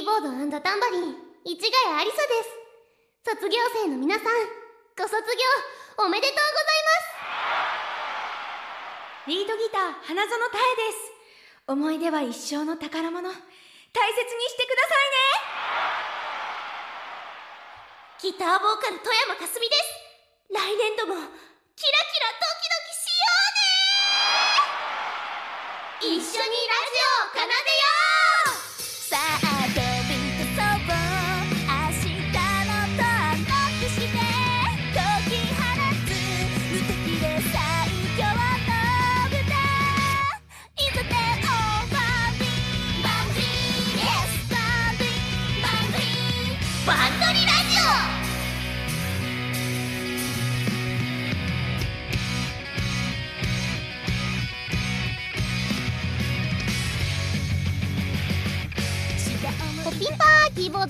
キーボードタンバリン市ヶ谷ありさです。卒業生の皆さんご卒業おめでとうございます。リードギター花園太です。思い出は一生の宝物。大切にしてくださいね。ギターボーカル富山かすみです。来年度もキラキラドキドキしようね。一緒にラジオを奏でよう。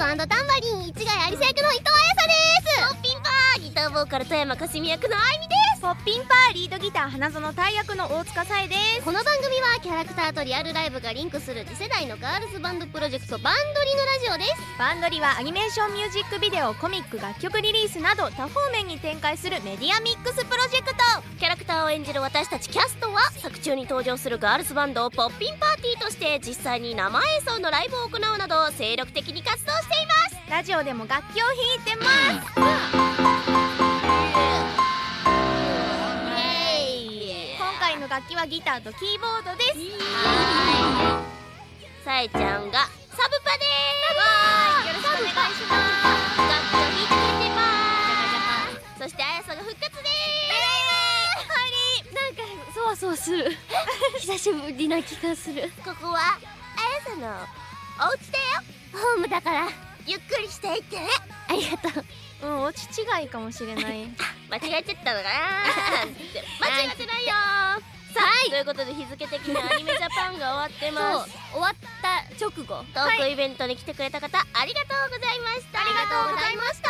ドタンバリン市ヶ谷有沙役の伊藤彩沙です。ポッピンパーギターボーカル富山かすみ役のあいみです。ポッピンパーリードギター花園太役の大塚さえです。この番組はキャラクターとリアルライブがリンクする次世代のガールズバンドプロジェクトバンドリのラジオです。バンドリはアニメーションミュージックビデオコミック楽曲リリースなど多方面に展開するメディアミックスプロジェクト。キャラクターを演じる私たちキャストは作中に登場するガールズバンドをポッピンパーティーとして実際に生演奏のライブを行うなど精力的に活動しています。ラジオでも楽器を弾いてます楽器はギターとキーボードです。さえちゃんがサブパでーす。よろしくお願いします。楽器を弾いてくれてます。そしてあやさが復活でなんかそわそわする。久しぶりな気がする。ここはあやさのお家だよ。ホームだからゆっくりしていってね。ありがとう。うん落ち違いかもしれない。間違えちゃったのかな 間違ってないよーさあ、ということで日付的にアニメジャパンが終わってます。終わった直後。トークイベントに来てくれた方、ありがとうございました。ありがとうございました。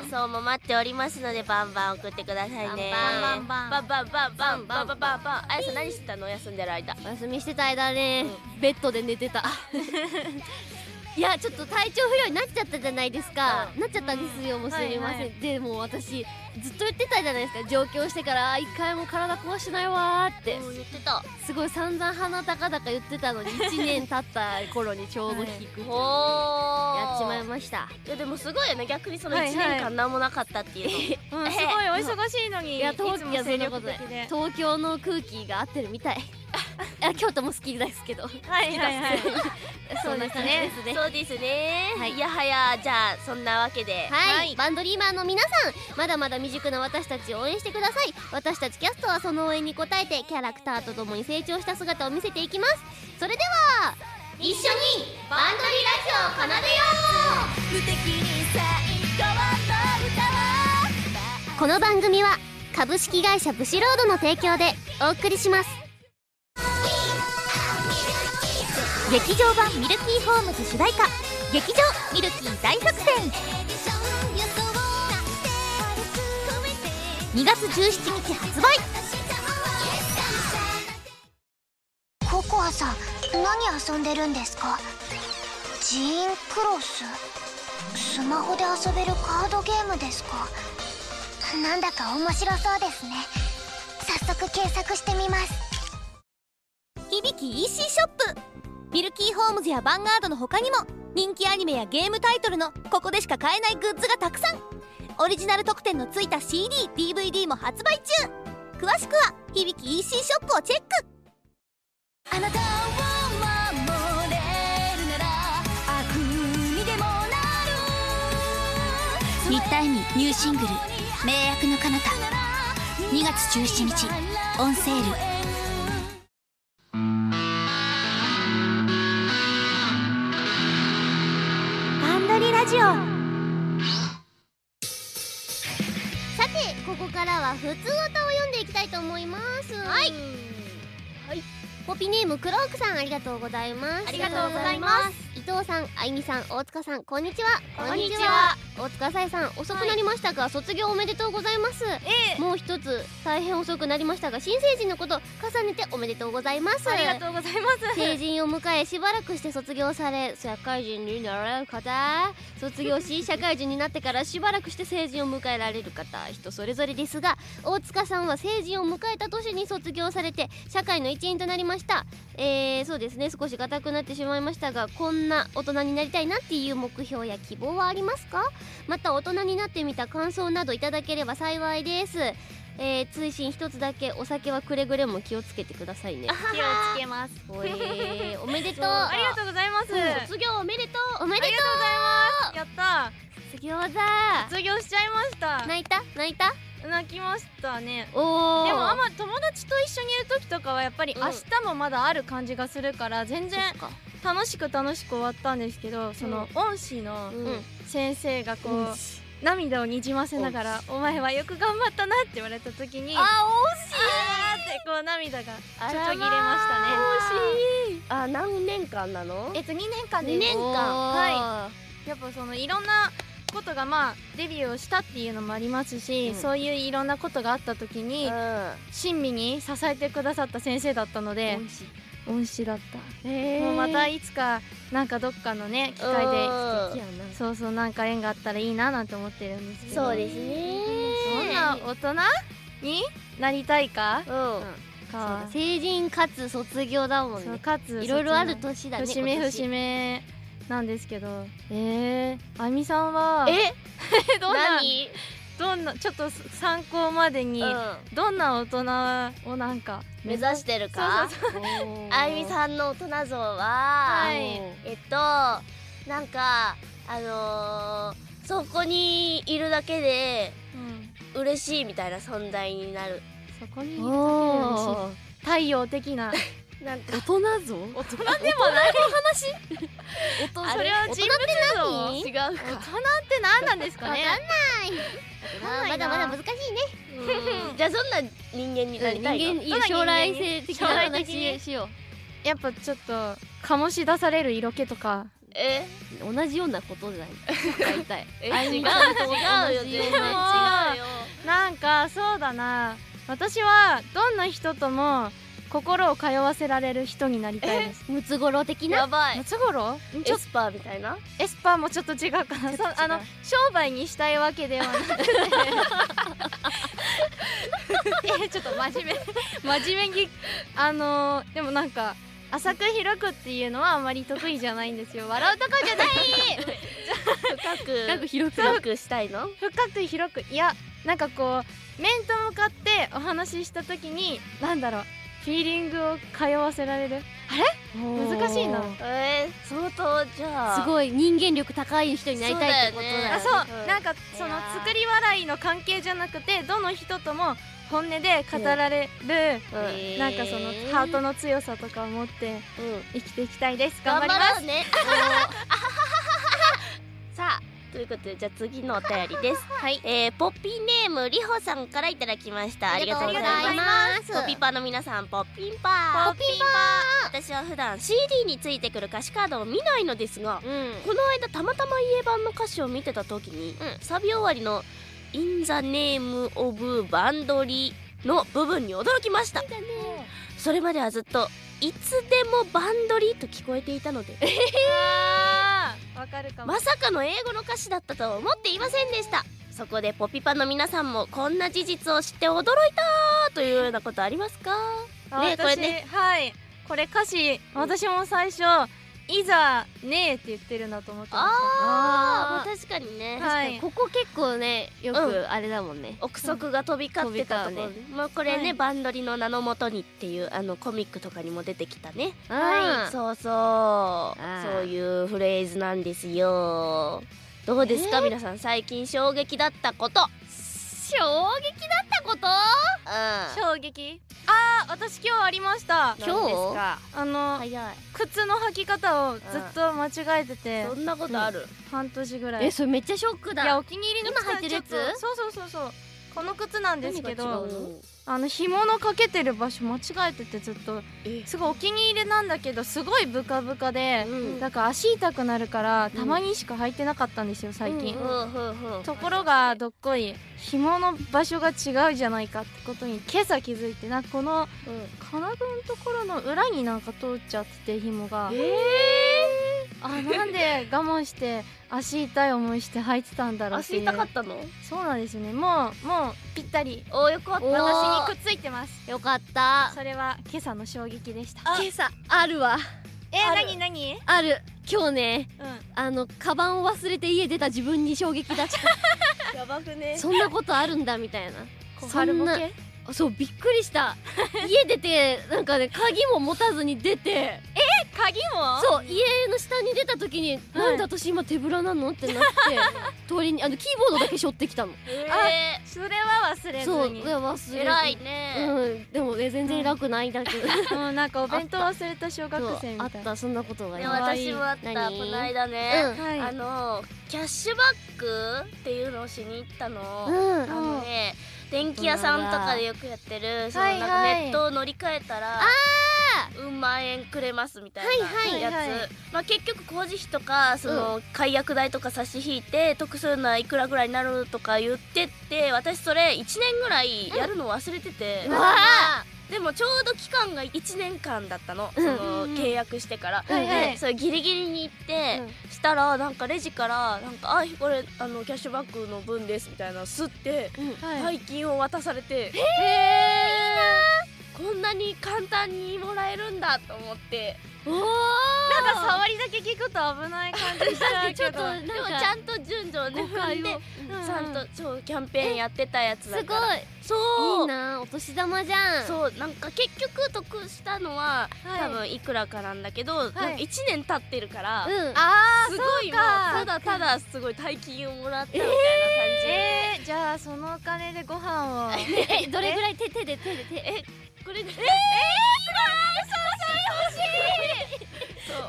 感想も待っておりますのでバンバン送ってくださいね。バンバンバンバン。バンバンバンバン。バンあやさん何してたの？休んでる間。お休みしてた間ね、ベッドで寝てた いやちょっと体調不良になっちゃったじゃないですか、なっちゃったんですよもうすみません、はいはでも私ずっと言ってたじゃないですか。上京してからあ一回も体壊してないわーって。うん言ってた。すごい散々鼻高々言ってたのに 1年経った頃にちょうど引く、おー。やっちまいました。いやでもすごいよね。逆にその1はいはい。年間何もなかったっていうの、うんすごいお忙しいのにいやいつも東いやそ精んなこと東京の空気が合ってるみたいいや京都も好きですけどはいはいはい。そんな感じですね。そうですね、はい。いやはやじゃあそんなわけで。はい、はい。バンドリーマーの皆さんまだまだ未熟な私たちを応援してください。私たちキャストはその応援に応えてキャラクターとともに成長した姿を見せていきます。それでは一緒にバンドリラジオを奏でよ無敵に最高の歌をこの番組は株式会社ブシロードの提供でお送りします劇場版ミルキーホームズ主題歌劇場ミルキー大作戦。2月17日発売。ココアさん何遊んでるんですか？ジーンクロス。スマホで遊べるカードゲームですか？なんだか面白そうですね。早速検索してみます。響き EC ショップミルキーホームズやヴァンガードの他にも人気アニメやゲームタイトルのここでしか買えないグッズがたくさん。オリジナル特典のついた CDDVD も発売中。詳しくは響き EC ショップをチェック。あなたを守れるなら悪にでもなる。新田恵美ニューシングル「名役の彼方」2月17日オンセールジオさてここからは普通歌を読んでいきたいと思います。はい。はい。ポピネームクロークさんありがとうございます。ありがとうございます。伊藤さんあいみさん大塚さんこんにちは。こんにちは大塚さえさん遅くなりましたが、卒業おめでとうございます。えもう一つ大変遅くなりましたが新成人のこと重ねておめでとうございます。ありがとうございます。成人を迎えしばらくして卒業され社会人になられる方。卒業し社会人になってからしばらくして成人を迎えられる方人それぞれですが大塚さんは成人を迎えた年に卒業されて社会の一員となりました。えー、そうですね。少し硬くなってしまいましたがこんな大人になりたいなっていう目標や希望はありますか？また大人になってみた感想などいただければ幸いです。えー、追伸一つだけお酒はくれぐれも気をつけてくださいね。気をつけます。おえー、おめでとう。ありがとうございます。卒業おめでとう。おめでとうありがとうございます。やった。卒業だ。卒業しちゃいました。泣いた？泣いた？泣きましたね。おおでもあんま友達と一緒にいる時とかはやっぱりうん明日もまだある感じがするから全然楽しく楽しく終わったんですけどその恩師のうん。先生がこう涙をにじませながら「お前はよく頑張ったな」って言われた時に「ああ惜しい!」ってこう涙がちょちょぎれましたね。惜しいあ何年間なの？えっと2年間2で年間。はやっぱそのいろんなことがまあデビューをしたっていうのもありますし、うん。そういういろんなことがあった時に親身に支えてくださった先生だったので恩師だった、へもうまたいつかなんかどっかのね機会でうん。そうそうなんか縁があったらいいななんて思ってるんですけど。そうですね。どんな大人になりたいか？か。だ成人かつ卒業だもんそうねかついろいろある年だね節目節目なんですけど。えー、あみさんはえ？どんな何？どんなちょっと参考までに、うん。どんな大人をなんか目指してるか？あゆみさんの大人像は、はい。えっとなんかあのー、そこにいるだけでうん、嬉しいみたいな存在になる。そこにいるだけで嬉しい。太陽的ななんか。大人像？大人？でもないあそれは人物像何？違うか。大人って何なんですかね？わかんないまだまだ難しいね。うん。じゃあそんな人間になりたいの？人将来性的な話しよやっぱちょっと醸し出される色気とか。え？う同じようなことじゃない？大体。違う違うよ違なうよ。なんかそうだな。私はどんな人とも心を通わせられる人になりたいです。ムツゴロウ的な？やばい。ムツゴロウ？エスパーみたいな？とエスパーもちょっと違うかな。う。そあの商売にしたいわけではなくて。えちょっと真面目。真面目にあのーでもなんか浅く広くっていうのはあまり得意じゃないんですよ。笑うとこじゃない！深く深く広く。深くしたいの？深く広く。いやなんかこう面と向かってお話しした時になんだろうフィーリングを通わせられる？難しいな。えー、相当じゃあ。すごい人間力高い人になりたいってことだよね。あそう、うん。なんかその作り笑いの関係じゃなくてどの人とも本音で語られる、うん。なんかそのハートの強さとかを持ってうん。生きていきたいです。頑頑張ります。張ろうね ということでじゃあ次のお便りです。はい。えー、ポッピーネームりほさんからいただきました。ありがとうございまます。すポッピパーの皆さんポッピンパー。ポッピンパ私は普段 CD についてくる歌詞カードを見ないのですがうん。この間たまたま家版の歌詞を見てた時に、うん。サビ終わりの「In the name of バンドリ」の部分に驚きました。それまではずっと「いつでもバンドリ」と聞こえていたので。あーまさかの英語の歌詞だったとは思っていませんでした。そこでポピパの皆さんもこんな事実を知って驚いたというようなことありますか？あねこれ私ねはい。これ歌詞私も最初いざねえって言ってるんだと思ってましあー、まあ、確かにね、はい。ここ結構ねよくあれだもんね。憶測が飛び交ってたところ、飛びまあこれね、はい。バンドリの名のもとにっていうあのコミックとかにも出てきたね。はい。そうそう。そういうフレーズなんですよ。どうですか、えー？皆さん最近衝撃だったこと衝撃だったこと？うん。衝撃？あー私今日ありました。今日？何ですか？あの、靴の履き方をずっと間違えてて、そんなことある、半年ぐらい。えそれめっちゃショックいやだお気に入りの今履いてるやつ？そうそうそうそうこの靴なんですけどあの紐のかけてる場所間違えててずっとえ。すごいお気に入りなんだけどすごいブカブカで、うん。だから足痛くなるからんたまにしか履いてなかったんですよ最近、うんふんところがどっこい紐の場所が違うじゃないかってことに今朝気づいてなこの金具のところの裏になんか通っちゃってて紐があなんで我慢して足痛い思いして履いてたんだろう足痛かったの？そうなんですよね。もうもうぴったり。およかった。私にくっついてます。よかった。それは今朝の衝撃でした。今朝あるわ。えー、何何？ある。今日ねうん。あのカバンを忘れて家出た自分に衝撃だった。やばくね。そんなことあるんだみたいな。小そんなあそうびっくりした。家出てなんかね鍵も持たずに出て。鍵も？そう家の下に出た時に、なんで私今手ぶらなのってなって 通りにあのキーボードだけ背負ってきたの。えそれは忘れずそう忘れー、偉いね、うんでもね全然偉くないんだけど、うんなんかお弁当忘れた小学そうあったそんなことが私もあった何この間ね、うんはい。あのキャッシュバックっていうのをしに行ったの、うん。あのね電気屋さんとかでよくやってるそのはい。なんかはいネットを乗り換えたらうん万円くれますみたいなはいやつ、はいはい。まあ、結局工事費とかその解約代とか差し引いて得するのはいくらぐらいになるとか言ってって私それ1年ぐらいやるの忘れてて、うわでもちょうど期間が1年間だったの、うん。その契約してから、でそれギリギリに行って、したらなんかレジからなんか「あこれあのキャッシュバックの分です」みたいなのすってはい。大金を渡されて、こんなに簡単にもらえるんだと思って。おなんか触りだけ聞くと危ない感じしちゃうちょっとけどでもちゃんと順序をね踏んでちゃんとそうキャンペーンやってたやつすごい。だからそう。いいなお年玉じゃん。そうなんか結局得したのは、はい。多分いくらかなんだけど、なんか1年経ってるから、うん。あすごいもうか。ただただすごい大金をもらったみたいな感じ、えー、じゃあそのお金でご飯を。えどれぐらい？手手で手で手。えこれで。そう。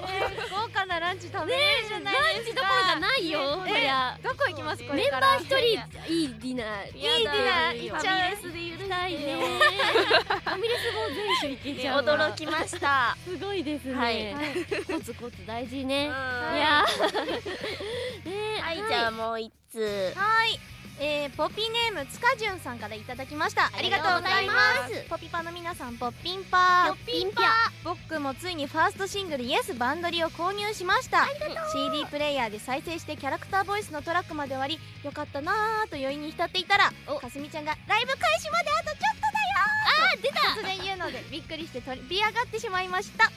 えー豪華なランチ食べれるじゃないですか。どころじゃないよねこりゃどこ行きますこメンバー一人いいディナーいいディナーいっちゃうファミレスで許したいねファミレスも全種行けちゃうわ。驚きました。すごいですね、はい。コツコツ大事ね、うん。いやー。ねはい、じゃあもう一通。はい、えー、ポピーネームつかじゅんさんからいただきました。ありがとうございます。ポピパの皆さんポッピンパー。ピンパ僕もついにファーストシングル「イエスバンドリ」を購入しました。CD プレイヤーで再生してキャラクターボイスのトラックまで終わりよかったなーと余韻に浸っていたらお。かすみちゃんが「ライブ開始まであとちょっと。だよー!」出た突然言うのでびっくりして飛び上がってしまいました。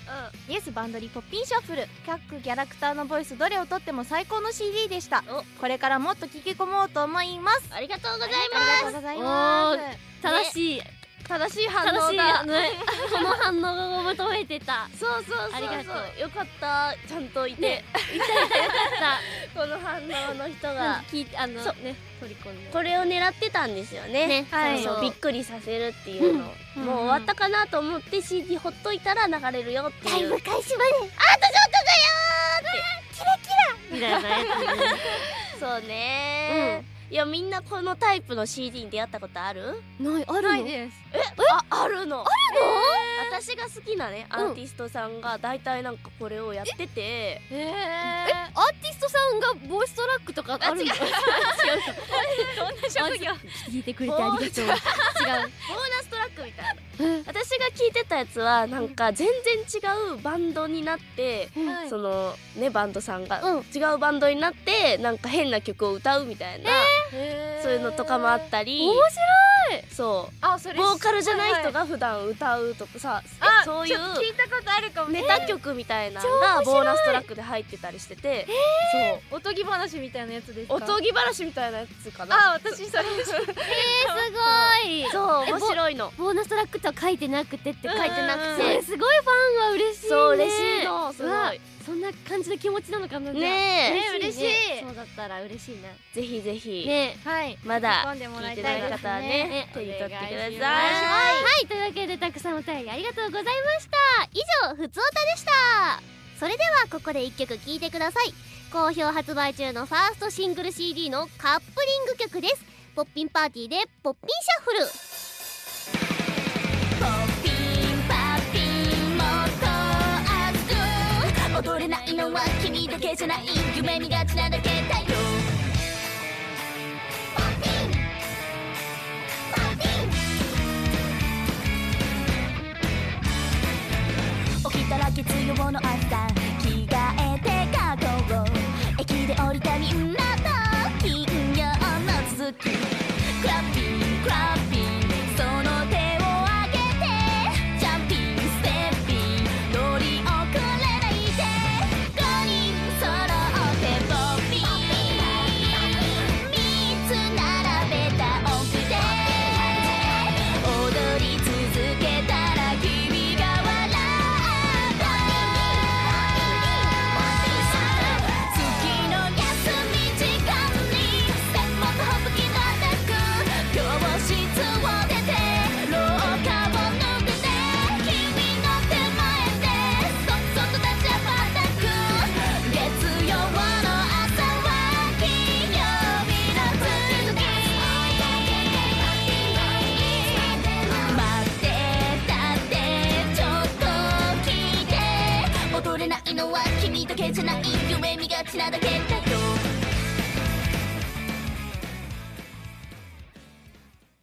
イエスバンドリポッピンシャッフル。各キャラクターのボイスどれをとっても最高の CD でした。お。これからもっと聞き込もうと思います。ありがとうございありますがとうございます。正しい、正しい反応だこの反応が求めてた。そうそうありがとう。よかった。ちゃんといて、ね。いたいたよかっ この反応の人たが。聞いてあのね。取り込んで。これを狙ってたんですよね。ね。はい。そうそう。びっくりさせるっていうの、うん。もう終わったかなと思って CD ほっといたら流れるよっていう。開始まで。みたいなや そうねいやみんなこのタイプの CD に出会ったことある？つないあるの？ないです。ああるの？あるの？私が好きなねアーティストさんが大体なんかこれをやってて、へえ？アーティストさんがボイストラックとかあるの？あ違う。違う。どんな職業聞いてくれてありがとう。違うボーナストラックみたいな。私が聞いてたやつはなんか全然違うバンドになって、はいそのねバンドさんが、うん。違うバンドになってなんか変な曲を歌うみたいな、へー。そういうのとかもあったり。面そう。あそれボーカルじゃない人がが普段歌うとかさあそういう聞いたことあるかも。ネタ曲みたいなのがボーナストラックで入ってたりしてて、おとぎ話みたいなやつですおとぎ話みたいなやつか？なあ私それ白い すごい。そうえ面白いの。ボーナストラックとは書いてなくてって書いてなくうんてうんすごいファンは嬉しいね。そう嬉しいの。すごい。そんな感じの気持ちなのかなね。え。嬉しいね。嬉しいそうだったら嬉しいな。ぜひぜひ、ね。はい。まだ聞いてないい方はねね手に取ってください。はい。というわけでたくさんお便りありがとうございました。以上ふつおたでした。それではここで一曲聴いてください。好評発売中のファーストシングル CD のカップリング曲です。ポッピンパーティーでポッピンシャれないのは君だけじゃない。夢見がちなだけだよ。起きたら月曜の朝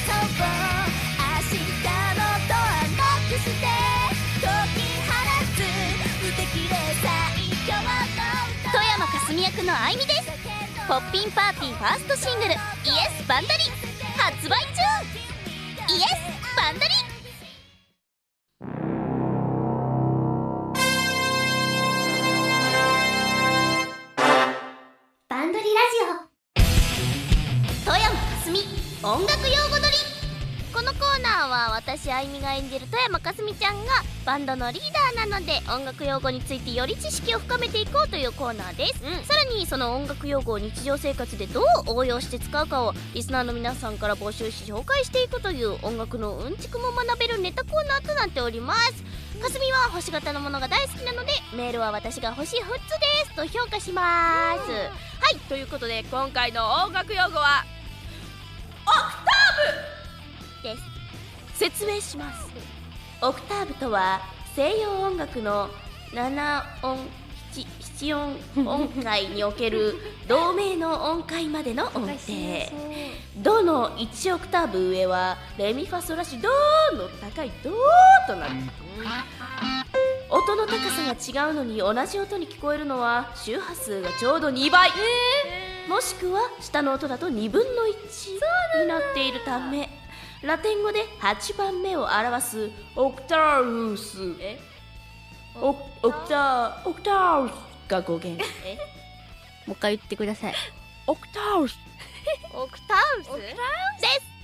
出そう明日のドアノックして富山かすみ役のあいみです。ポッピンパーティーファーストシングル「イエスバンダリ」発売中。イエスバンダリ私あいみが演じる富山かすみちゃんがバンドのリーダーなので音楽用語についてより知識を深めていこうというコーナーです、さらにその音楽用語を日常生活でどう応用して使うかをリスナーの皆さんから募集し紹介していくという音楽のうんちくも学べるネタコーナーとなっております。かすみは星型のものが大好きなのでメールは私が星4つですと評価します、はいということで今回の音楽用語はオクターブ！です説明します。オクターブとは西洋音楽の7音7 7音音階における同名の音階までの音程。ドの1オクターブ上はレミファソラシドーの高いドーとなる。音の高さが違うのに同じ音に聞こえるのは周波数がちょうど2倍、もしくは下の音だと2分の1になっているためラテン語で8番目を表すオクターウス。オオクタオクターウスが語源。もう一回言ってください。オクターウス？オクタウスです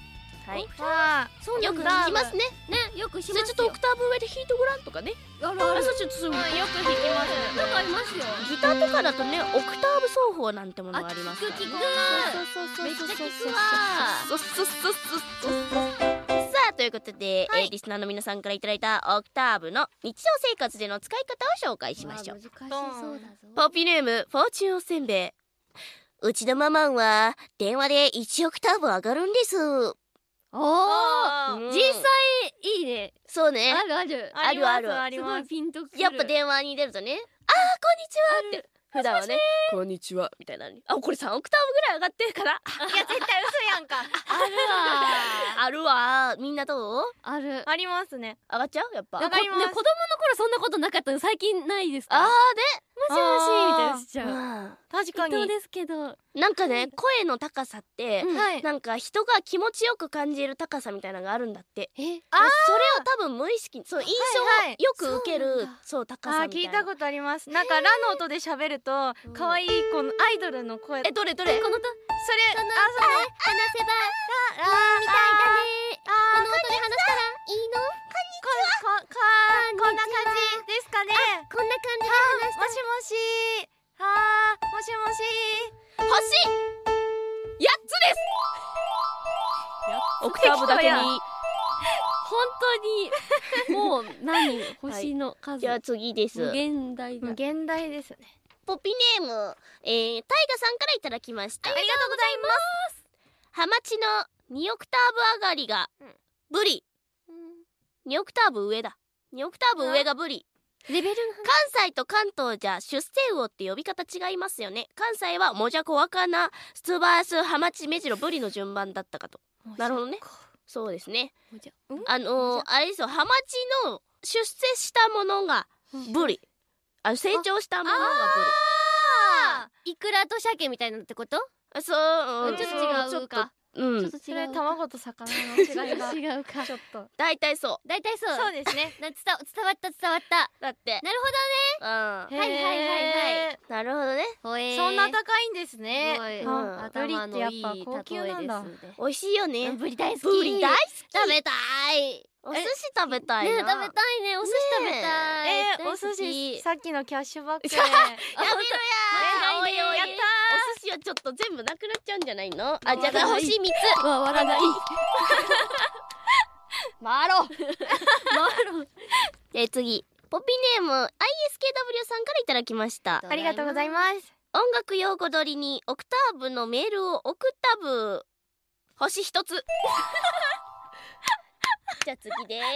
はい。はそうよく聞きますね。ねよくしますよ。ちょっとオクターブ上で弾いてごらんとかね。あるあるそうちょっとよく弾きます。なんかありますよ。ギターとかだとねオクターブ奏法なんてものがありますからね。聞く聞く。そうそうそうそうめっちゃ聞くわそうそうそうそうということで、えーリスナーの皆さんからいただいたオクターブの日常生活での使い方を紹介しましょうポッピーネームフォーチュンおせんべいうちのママンは電話で1オクターブ上がるんですおうん。ー実際いいね。そうね。あるある。あるあるあります。やっぱ電話に出るとね「あこんにちは。って普段はね。こんにちは。みたいな。のにあこれ3オクターブぐらい上がってるかないや絶対嘘やんか。あるわ。あるわ。みんなどう？ある。ありますね。上がっちゃう？やっぱ。わかります。ね子供の頃そんなことなかったの最近ないですか？あもしもしみたいなしちゃう。うん確かに。ですけど。なんかね声の高さって、うん。はい。なんか人が気持ちよく感じる高さみたいなのがあるんだって。え？それを多分無意識にそう印象はいはい。をよく受ける、そうなんだそう高さみたいな。聞いたことあります。なんかラの音で喋ると可愛い子のアイドルの声。えどれどれ？このとそれあその話せばあみたいだね。この音で話したらいいの？ここかこんな感じです。かねこんな感じで話した。もしもし。あーもしもし。星。八つです。オクターブだけに。本当に。もう何？星の数、じゃあ次です。無限大だ無限大ですね。ポピネーム。えー、タイガさんからいただきました。ありがとうございます。ハマチの2オクターブ上がりがブリ2オクターブ上だ。2オクターブ上がブリ。レベル関西と関東じゃ出世魚って呼び方違いますよね。関西はもじゃこわかなスツバースハマチメジロブリの順番だったかと。なるほどね。そうですね。あのー、あれですよハマチの出世したものがブリ。あ成長したものがあイクラと鮭みたいなのってこと？ブリそう、うん、ちょっと違うかうん。ちょっとそれ違う卵と魚の違いが違うか。ちょっと。大体そ大体そう。そうですね。な伝わ伝わった伝わった。うだって。なるうん。はいはいはいはい。なるほどね。そんな高いんですね。すうん。ブリってやっぱ高級なんだ。美味しいよね。ブリ大好き。ブリ大好き。食べたい。お寿司食べたいな。ね食べたいね。お寿司食べたい。えー、お寿司さっきのキャッシュバック。やめろやおいおいやったお寿司はちょっと全部なくなっちゃうんじゃないの？あじゃあ笑い星三つ。わ笑がい。い 回ろう。マロえー次。ポピネーム ISKW さんからいただきました。ありがとうございます。音楽用語取りにオクターブのメールをオクタブ星一つ。じゃあ次です。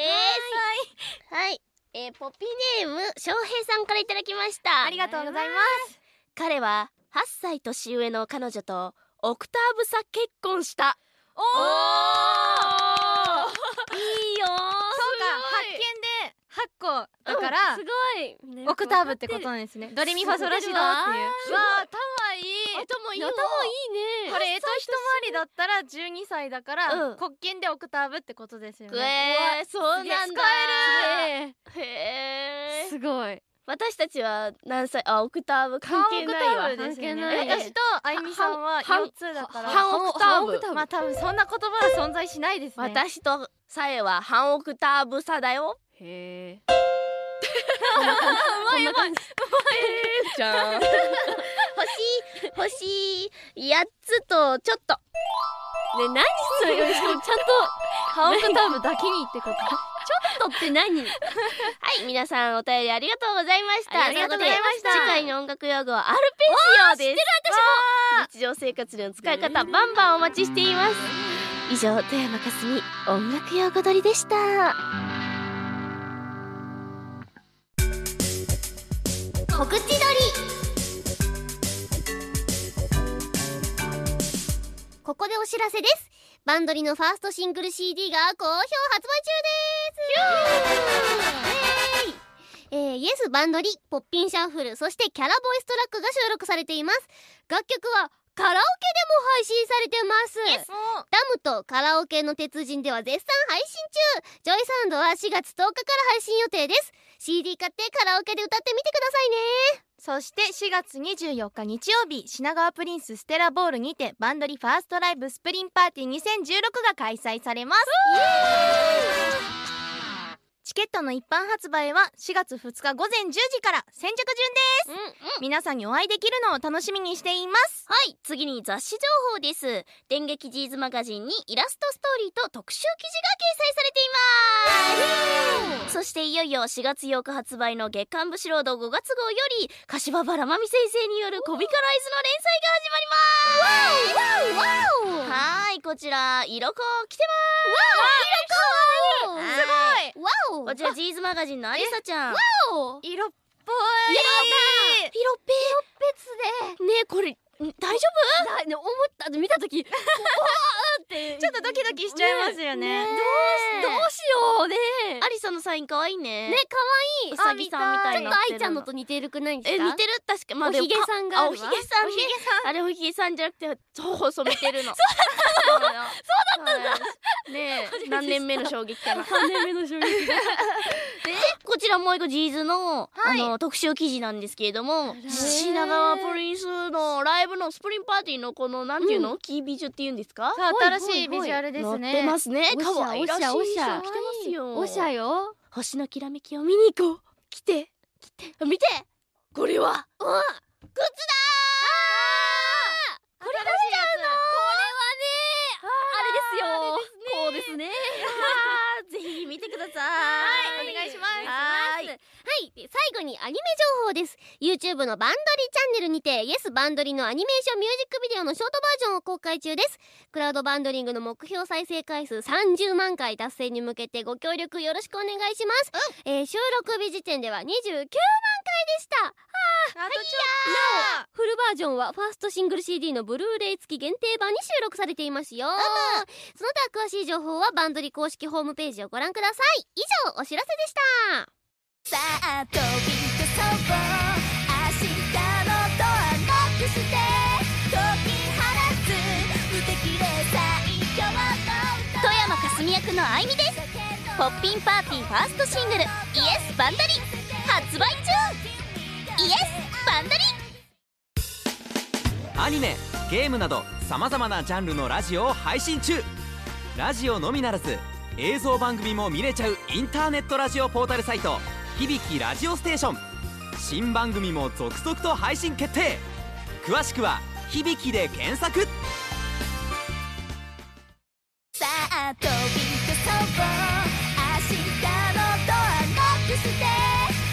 はい。えーポピネーム翔平さんからいただきました。ありがとうございます。彼は8歳年上の彼女とオクターブ差結婚した。おお いいよそうか発見で8個だからすごい。オクターブってことなんですね。ドレミファソラシドっていう。うわ頭いい。頭いいよ。頭いいね。これ干支一回りだったら12歳だから、うん。黒鍵でオクターブってことですよえねー、そうなんだ。えへー。すごい私たちは何歳？あオクターブ関係ないわ。ね。関係ない私とあゆみさんは半4つだから。半オクターブ。まあ多分そんな言葉は存在しないですね。私とさえは半オクターブ差だよ。へえ。うまいうまい。じゃん星星8つとちょっと。ね何それ。しかもちゃんと半オクターブだけにってこと？って何？はい皆さんお便りありがとうございました。ありがとうございました。次回の音楽用語はアルペジオです。日常生活での使い方バンバンお待ちしています。以上富山かすみ音楽用語取りでした。告知撮り。ここでお知らせです。バンドリのファーストシングル CD が好評発売中ですえー、イエスバンドリポッピンシャッフルそしてキャラボイストラックが収録されています。楽曲はカラオケでも配信されてます。ダムとカラオケの鉄人では絶賛配信中。ジョイサウンドは4月10日から配信予定です。CD 買ってカラオケで歌ってみてくださいね。そして4月24日日曜日品川プリンスステラボールにてバンドリファーストライブスプリンパーティー2016が開催されますチケットの一般発売は4月2日午前10時から先着順です、皆さんにお会いできるのを楽しみにしています。はい。次に雑誌情報です。電撃ジーズマガジンにイラストストーリーと特集記事が掲載されています。そしていよいよ4月8日発売の月刊ブシロード5月号より柏原真美先生によるコビカライズの連載が始まります。はーい。こちら色子来てます。すすごい。ごい。わおこちらジーズマガジンのアリサちゃん。色ぽい。やピロペ別で。ねこれん大丈だね思った見た時 うわーって。ちょっとドキドキしちゃいますよね。どうしどうしようね。夫アリさんのサイン可愛いね。ね可愛い。うさんみたいにちょっと愛ちゃんのと似てるくないえ似てる？確かまあおひげさんが。おひげさんあれおひげさんじゃなくてそう染めてる の。そうだったんだ。そうだったんだ。ねえ何年目の衝撃かな。3年目の衝撃。がこちらもう一個ジーズの,、はい。あの特集記事なんですけれどもら品川プリンスのライブのスプリンパーティーのこのなんていうの、キービジュっていうんですか？新しいビジュアルです載ってねますね。おしゃ可愛らしいおしゃ。衣装着てますよ。おしゃよ。星のきらめきを見に行こう。来て。来て。見て。これは？うん。グッズだこれだしいやあれですよ。こうですね ぜひ見てください。はい。お願いしますはい。はいで最後にアニメ情報です。YouTube のバンドリチャンネルにて Yes バンドリのアニメーションミュージックビデオのショートバージョンを公開中です。クラウドバンドリングの目標再生回数30万回達成に向けてご協力よろしくお願いします、えー収録日時点では29万回でした。あとちょっフルバージョンはファーストシングル CD のブルーレイ付き限定版に収録されていますよ。その他詳しい情報はバンドリ公式ホームページをご覧ください。以上お知らせでしたさあ飛び出そう明日のドアノックして。解き放つ無敵で最強の歌富山かすみ役のあいみです。ポッピンパーティーファーストシングル「イエスバンダリ」発売中。イエスバンダリ。アニメゲームなどさまざまなジャンルのラジオを配信中。ラジオのみならず映像番組も見れちゃうインターネットラジオポータルサイト「響きラジオステーション」新番組も続々と配信決定。詳しくは「響き」で検索。さあ飛び出そう。明日のドアノックして。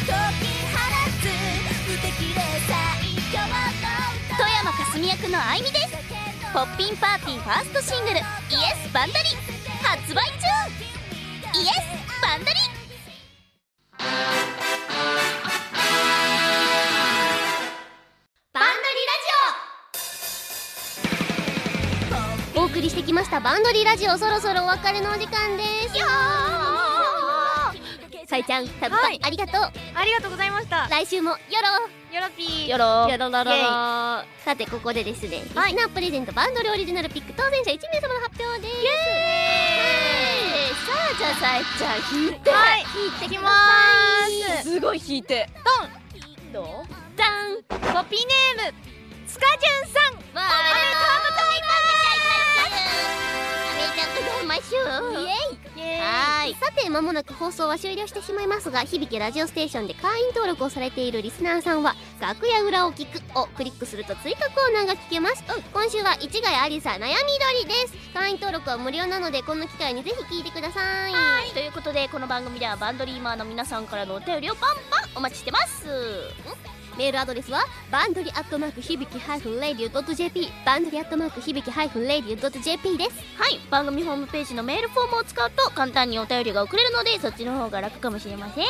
解き放つ無敵で最強の歌富山かすみ役のあいみです。ポッピンパーティーファーストシングル「イエスバンダリ」発売中。イエスバンダリたバンドリラジオそろそろお別れのお時間です。さいちゃんタブパ、はい。ありがとう。ありがとうございました。来週もよよろぴー。よろ。ろよろろろさてここでですね、はい。リスナープレゼントバンドリオリジナルピック当選者1名様の発表です。さあじゃあさえちゃん引いて。はい引いてきまーす。すごい引いて。どうじゃんポピーネーム。スカジュンさん。わあめちゃくちゃいましょう。イエイ。はいさて間もなく放送は終了してしまいますが響きラジオステーションで会員登録をされているリスナーさんは楽屋裏を聞くをクリックすると追加コーナーが聞けます、今週は市ヶ谷ありさ悩みどりです。会員登録は無料なのでこの機会にぜひ聞いてください。はい。ということでこの番組ではバンドリーマーの皆さんからのお便りをバンバンお待ちしてますメールアドレスはバンドリアットマーク響きハイフンレディオドット JP バンドリアットマーク響きハイフンレディオドット JP です。はい。番組ホームページのメールフォームを使うと簡単にお便りが送れるのでそっちの方が楽かもしれません。はい。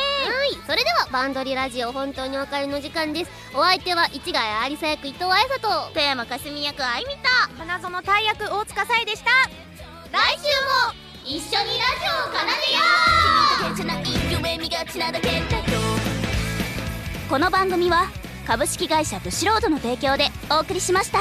それではバンドリラジオ本当にお別れの時間です。お相手は市ヶ谷ありさ役伊藤愛沙と富山かすみ役あいみと花園大役大塚さえでした。来週も一緒にラジオを奏でよう。君だけじゃない。夢見がちなだけだよこの番組は株式会社ブシロードの提供でお送りしました。